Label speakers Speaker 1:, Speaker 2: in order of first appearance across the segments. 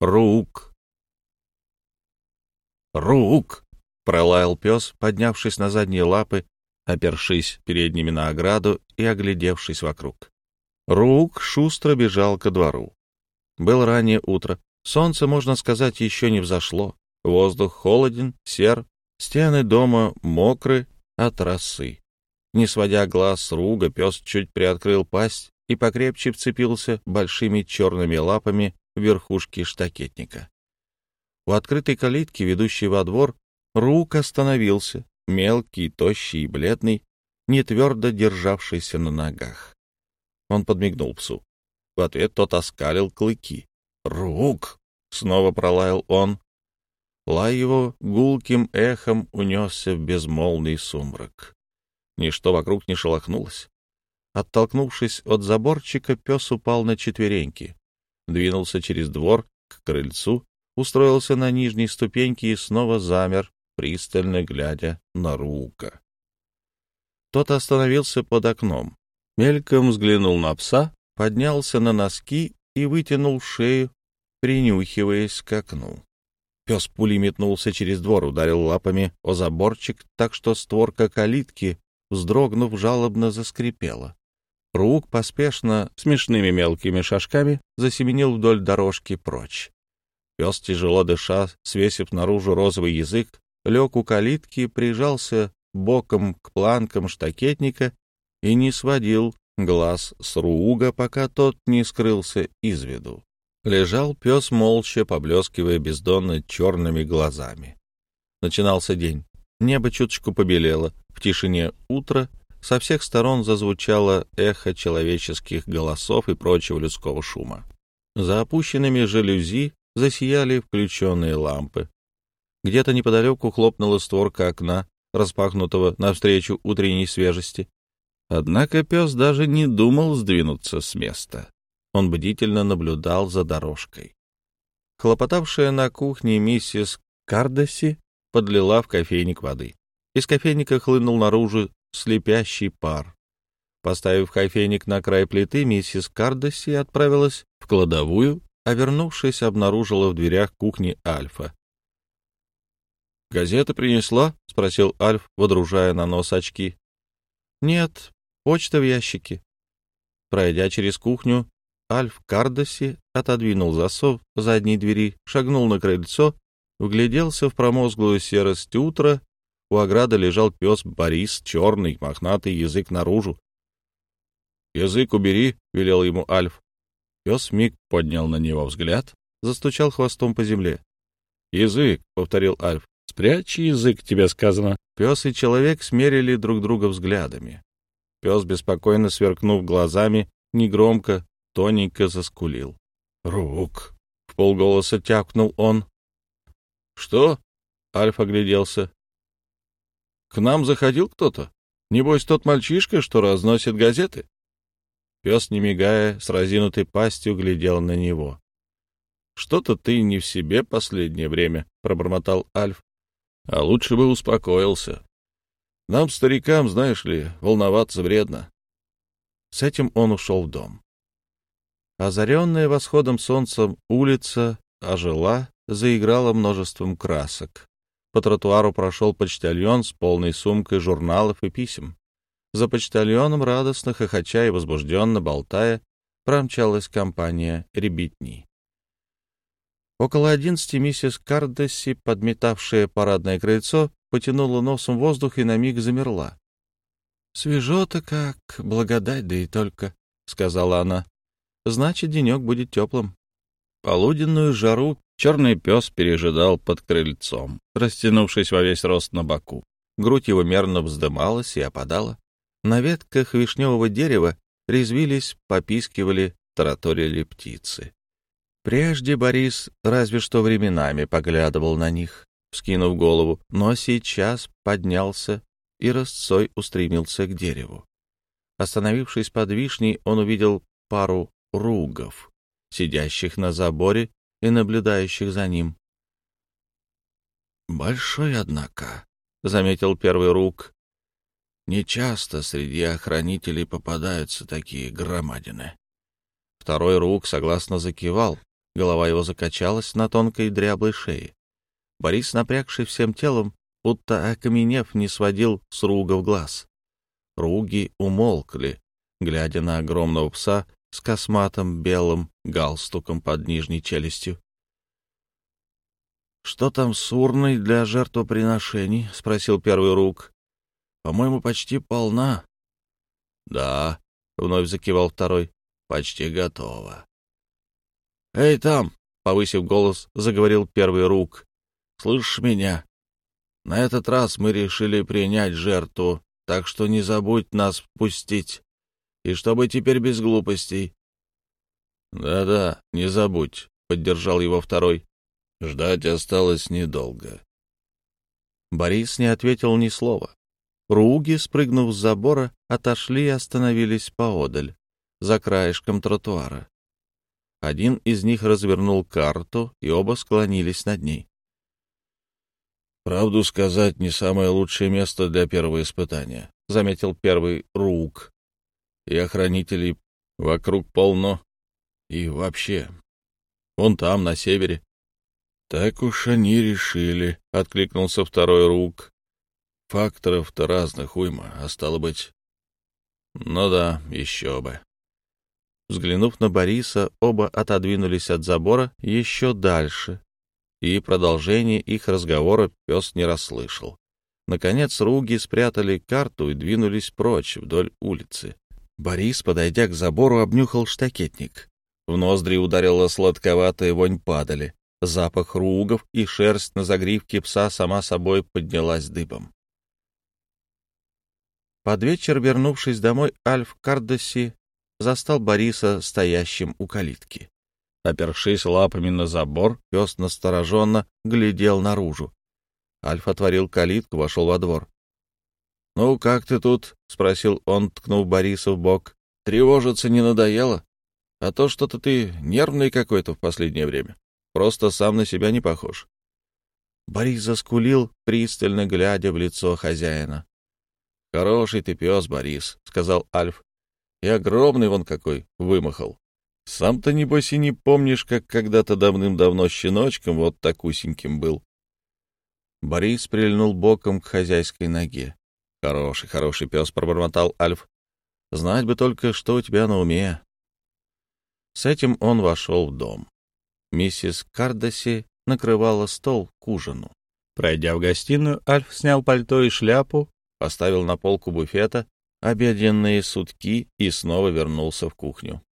Speaker 1: Рук! Рук! пролаял пес, поднявшись на задние лапы, опершись передними на ограду и оглядевшись вокруг. Рук шустро бежал ко двору. Было раннее утро. Солнце, можно сказать, еще не взошло. Воздух холоден, сер, стены дома мокры от росы. Не сводя глаз с руга, пес чуть приоткрыл пасть и покрепче вцепился большими черными лапами верхушки штакетника. У открытой калитки, ведущей во двор, Рук остановился, мелкий, тощий и бледный, не твердо державшийся на ногах. Он подмигнул псу. В ответ тот оскалил клыки. «Рук!» — снова пролаял он. Лай его гулким эхом унесся в безмолвный сумрак. Ничто вокруг не шелохнулось. Оттолкнувшись от заборчика, пес упал на четвереньки, двинулся через двор к крыльцу, устроился на нижней ступеньке и снова замер, пристально глядя на Рука. Тот остановился под окном, мельком взглянул на пса, поднялся на носки и вытянул шею, принюхиваясь к окну. Пес пулей метнулся через двор, ударил лапами о заборчик, так что створка калитки, вздрогнув, жалобно заскрипела. Рук поспешно, смешными мелкими шажками, засеменил вдоль дорожки прочь. Пес, тяжело дыша, свесив наружу розовый язык, лег у калитки, прижался боком к планкам штакетника и не сводил глаз с Рууга, пока тот не скрылся из виду. Лежал пес молча, поблескивая бездонно черными глазами. Начинался день. Небо чуточку побелело. В тишине утра со всех сторон зазвучало эхо человеческих голосов и прочего людского шума. За опущенными жалюзи засияли включенные лампы. Где-то неподалеку хлопнула створка окна, распахнутого навстречу утренней свежести. Однако пес даже не думал сдвинуться с места. Он бдительно наблюдал за дорожкой. Хлопотавшая на кухне миссис Кардеси подлила в кофейник воды. Из кофейника хлынул наружу слепящий пар. Поставив кофейник на край плиты, миссис Кардеси отправилась в кладовую, а вернувшись, обнаружила в дверях кухни Альфа. «Газета принесла?» — спросил Альф, водружая на нос очки. «Нет, почта в ящике». Пройдя через кухню, Альф Кардоси отодвинул засов задней двери, шагнул на крыльцо, вгляделся в промозглую серость утра. У ограды лежал пес Борис, черный, мохнатый, язык наружу. «Язык убери», — велел ему Альф. Пес миг поднял на него взгляд, застучал хвостом по земле. «Язык», — повторил Альф. «Спрячь язык, тебе сказано». Пес и человек смерили друг друга взглядами. Пес, беспокойно сверкнув глазами, негромко, тоненько заскулил. «Рук!» — в полголоса тякнул он. «Что?» — Альф огляделся. «К нам заходил кто-то? Небось, тот мальчишка, что разносит газеты?» Пес, не мигая, с разинутой пастью глядел на него. «Что-то ты не в себе последнее время», — пробормотал Альф. А лучше бы успокоился. Нам, старикам, знаешь ли, волноваться вредно. С этим он ушел в дом. Озаренная восходом солнцем улица ожила, заиграла множеством красок. По тротуару прошел почтальон с полной сумкой журналов и писем. За почтальоном, радостно хохоча и возбужденно болтая, промчалась компания ребятни. Около одиннадцати миссис Кардесси, подметавшая парадное крыльцо, потянула носом воздух и на миг замерла. — Свежо-то как, благодать, да и только, — сказала она. — Значит, денек будет теплым. Полуденную жару черный пес пережидал под крыльцом, растянувшись во весь рост на боку. Грудь его мерно вздымалась и опадала. На ветках вишневого дерева резвились, попискивали, тараторили птицы. Прежде Борис разве что временами поглядывал на них, скинув голову, но сейчас поднялся и рысцой устремился к дереву. Остановившись под вишней, он увидел пару ругов, сидящих на заборе и наблюдающих за ним. «Большой, однако», — заметил первый рук. «Нечасто среди охранителей попадаются такие громадины». Второй рук согласно закивал, Голова его закачалась на тонкой дряблой шее. Борис, напрягший всем телом, будто окаменев, не сводил с Руга в глаз. Руги умолкли, глядя на огромного пса с косматым белым галстуком под нижней челюстью. — Что там с урной для жертвоприношений? — спросил первый рук. — По-моему, почти полна. — Да, — вновь закивал второй, — почти готово. — Эй, там! — повысив голос, заговорил первый рук. — Слышишь меня? На этот раз мы решили принять жертву, так что не забудь нас пустить. И чтобы теперь без глупостей. Да — Да-да, не забудь, — поддержал его второй. Ждать осталось недолго. Борис не ответил ни слова. Руги, спрыгнув с забора, отошли и остановились поодаль, за краешком тротуара. Один из них развернул карту, и оба склонились над ней. «Правду сказать, не самое лучшее место для первого испытания», — заметил первый Рук. «И охранителей вокруг полно. И вообще, вон там, на севере». «Так уж они решили», — откликнулся второй Рук. Факторов-то разных уйма, а стало быть... Ну да, еще бы. Взглянув на Бориса, оба отодвинулись от забора еще дальше, и продолжение их разговора пес не расслышал. Наконец Руги спрятали карту и двинулись прочь вдоль улицы. Борис, подойдя к забору, обнюхал штакетник. В ноздри ударила сладковатая вонь падали. Запах ругов и шерсть на загривке пса сама собой поднялась дыбом. Под вечер, вернувшись домой, Альф Кардоси застал Бориса стоящим у калитки. Опершись лапами на забор, пес настороженно глядел наружу. Альф отворил калитку, вошел во двор. — Ну, как ты тут? — спросил он, ткнув Бориса в бок. — Тревожиться не надоело? А то что-то ты нервный какой-то в последнее время. Просто сам на себя не похож. Борис заскулил, пристально глядя в лицо хозяина. — Хороший ты пес, Борис, — сказал Альф. — И огромный вон какой вымахал. Сам-то, небось, и не помнишь, как когда-то давным-давно щеночком вот такусеньким был. Борис прильнул боком к хозяйской ноге. — Хороший, хороший пес, — пробормотал Альф. — Знать бы только, что у тебя на уме. С этим он вошел в дом. Миссис Кардаси накрывала стол к ужину. Пройдя в гостиную, Альф снял пальто и шляпу, поставил на полку буфета обеденные сутки и снова вернулся в кухню.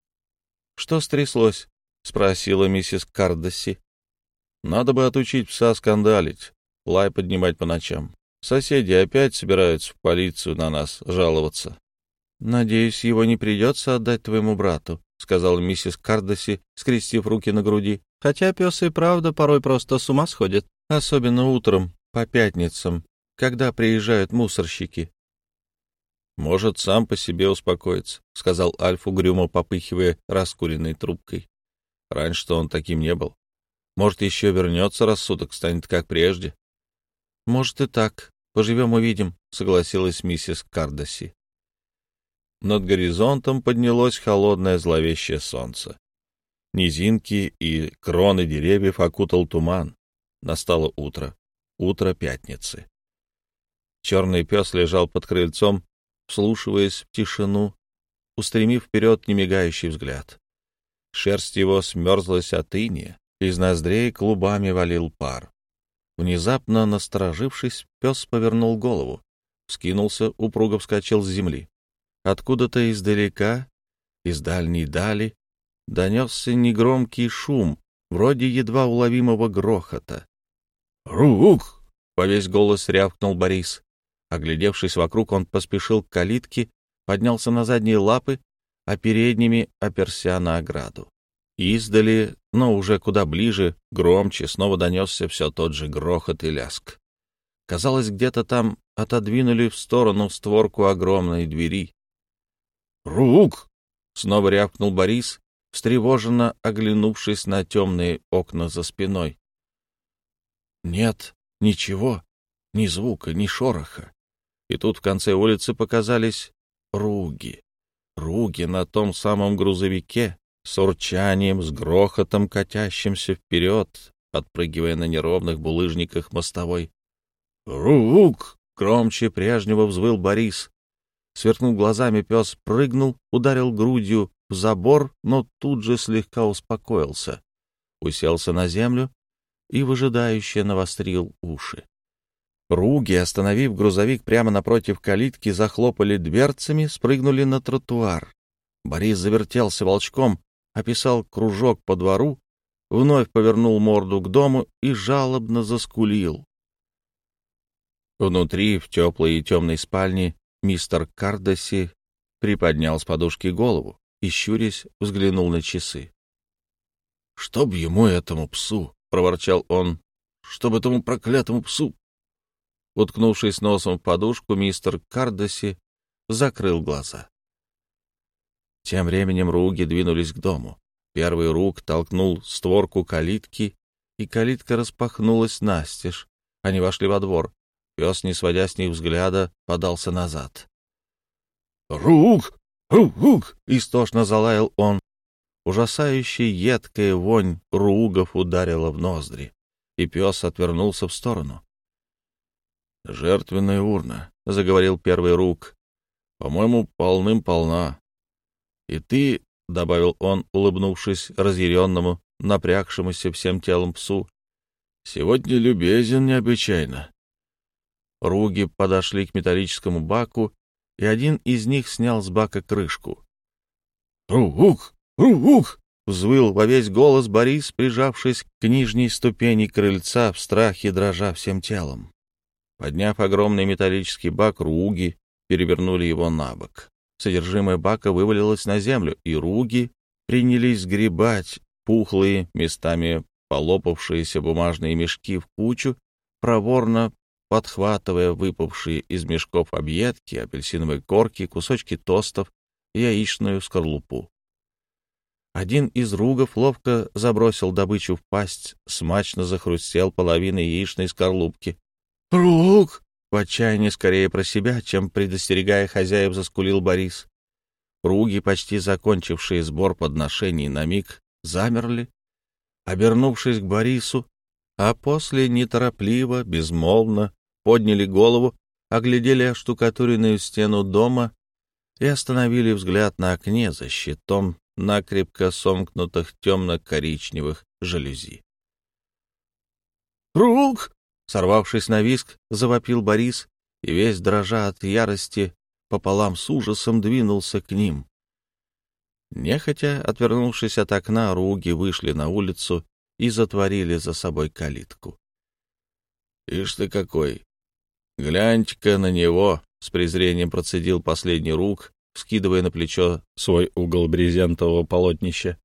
Speaker 1: — Что стряслось? — спросила миссис Кардасси. — Надо бы отучить пса скандалить, лай поднимать по ночам. Соседи опять собираются в полицию на нас жаловаться. — Надеюсь, его не придется отдать твоему брату, — сказала миссис Кардаси, скрестив руки на груди. — Хотя пес и правда порой просто с ума сходит, особенно утром, по пятницам, когда приезжают мусорщики. — Может, сам по себе успокоиться, — сказал Альф, угрюмо попыхивая раскуренной трубкой. Раньше-то он таким не был. Может, еще вернется рассудок, станет как прежде. — Может и так. Поживем увидим, — согласилась миссис Кардаси. Над горизонтом поднялось холодное зловещее солнце. Низинки и кроны деревьев окутал туман. Настало утро. Утро пятницы. Черный пес лежал под крыльцом, вслушиваясь в тишину, устремив вперед немигающий взгляд. Шерсть его смерзлась от иния, из ноздрей клубами валил пар. Внезапно насторожившись, пес повернул голову, скинулся, упруго вскочил с земли. Откуда-то издалека, из дальней дали, донесся негромкий шум, вроде едва уловимого грохота. «Рук!» — во весь голос рявкнул Борис. Оглядевшись вокруг, он поспешил к калитке, поднялся на задние лапы, а передними оперся на ограду. Издали, но уже куда ближе, громче, снова донесся все тот же грохот и ляск. Казалось, где-то там отодвинули в сторону створку огромной двери. «Рук!» — снова рявкнул Борис, встревоженно оглянувшись на темные окна за спиной. «Нет, ничего, ни звука, ни шороха. И тут в конце улицы показались руги. Руги на том самом грузовике, с урчанием, с грохотом, катящимся вперед, подпрыгивая на неровных булыжниках мостовой. «Рук!» — громче прежнего взвыл Борис. Сверкнув глазами, пес прыгнул, ударил грудью в забор, но тут же слегка успокоился, уселся на землю и выжидающе навострил уши. Руги, остановив грузовик прямо напротив калитки, захлопали дверцами, спрыгнули на тротуар. Борис завертелся волчком, описал кружок по двору, вновь повернул морду к дому и жалобно заскулил. Внутри, в теплой и темной спальне, мистер Кардоси приподнял с подушки голову и, щурясь, взглянул на часы. — Чтоб ему этому псу! — проворчал он. — Чтоб этому проклятому псу! Уткнувшись носом в подушку, мистер Кардоси закрыл глаза. Тем временем Руги двинулись к дому. Первый рук толкнул створку калитки, и калитка распахнулась настежь. Они вошли во двор. Пес, не сводя с них взгляда, подался назад. «Рук! Рук!» — истошно залаял он. Ужасающая едкая вонь ругов ударила в ноздри, и пес отвернулся в сторону. «Жертвенная урна», — заговорил первый рук. «По-моему, полным-полна. И ты, — добавил он, улыбнувшись разъяренному, напрягшемуся всем телом псу, — сегодня любезен необычайно». Руги подошли к металлическому баку, и один из них снял с бака крышку. «Рук! Рук!» — взвыл во весь голос Борис, прижавшись к нижней ступени крыльца в страхе, дрожа всем телом. Подняв огромный металлический бак, руги перевернули его на бок. Содержимое бака вывалилось на землю, и руги принялись сгребать пухлые, местами полопавшиеся бумажные мешки в кучу, проворно подхватывая выпавшие из мешков объедки, апельсиновые корки, кусочки тостов и яичную скорлупу. Один из ругов ловко забросил добычу в пасть, смачно захрустел половиной яичной скорлупки. «Рук!» — в отчаянии скорее про себя, чем предостерегая хозяев, заскулил Борис. Руги, почти закончившие сбор подношений, на миг замерли, обернувшись к Борису, а после неторопливо, безмолвно подняли голову, оглядели оштукатуренную стену дома и остановили взгляд на окне за щитом накрепко сомкнутых темно-коричневых жалюзи. «Рук!» Сорвавшись на виск, завопил Борис и весь дрожа от ярости пополам с ужасом двинулся к ним. Нехотя, отвернувшись от окна, руги вышли на улицу и затворили за собой калитку. — Ишь ты какой! Гляньте-ка на него! — с презрением процедил последний рук, скидывая на плечо свой угол брезентового полотнища.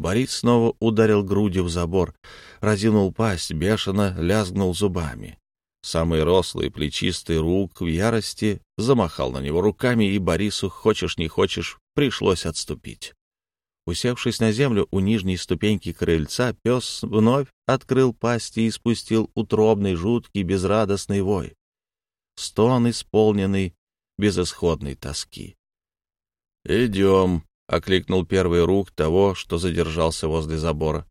Speaker 1: Борис снова ударил грудью в забор, разинул пасть, бешено лязгнул зубами. Самый рослый, плечистый рук в ярости замахал на него руками, и Борису, хочешь не хочешь, пришлось отступить. Усевшись на землю у нижней ступеньки крыльца, пес вновь открыл пасть и испустил утробный, жуткий, безрадостный вой. Стон, исполненный безысходной тоски. — Идем, — окликнул первый рук того, что задержался возле забора.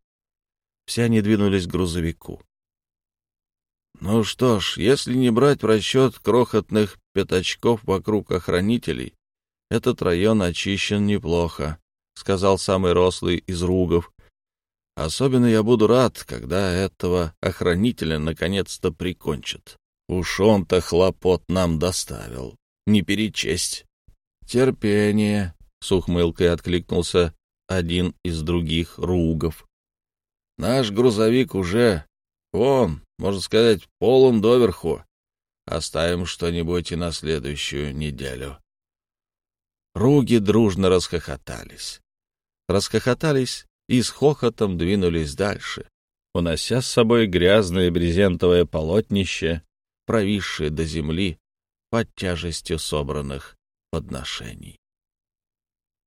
Speaker 1: Все они двинулись к грузовику. Ну что ж, если не брать в расчет крохотных пятачков вокруг охранителей, этот район очищен неплохо, — сказал самый рослый из ругов. Особенно я буду рад, когда этого охранителя наконец-то прикончат. Уж он-то хлопот нам доставил. Не перечесть. Терпение, с ухмылкой откликнулся один из других ругов. Наш грузовик уже, он, можно сказать, полон доверху. Оставим что-нибудь и на следующую неделю. Руги дружно расхохотались. Расхохотались и с хохотом двинулись дальше, унося с собой грязное брезентовое полотнище, провисшее до земли под тяжестью собранных подношений.